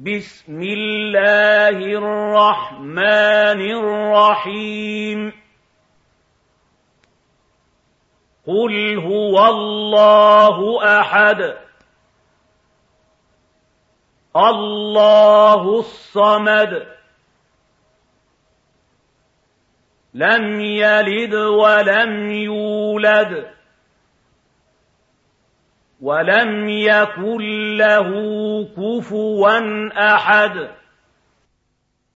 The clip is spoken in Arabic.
بسم الله الرحمن الرحيم. قل هو الله أحد. الله الصمد. لم يلد ولم يولد. ولم يكن له كفوا أحد.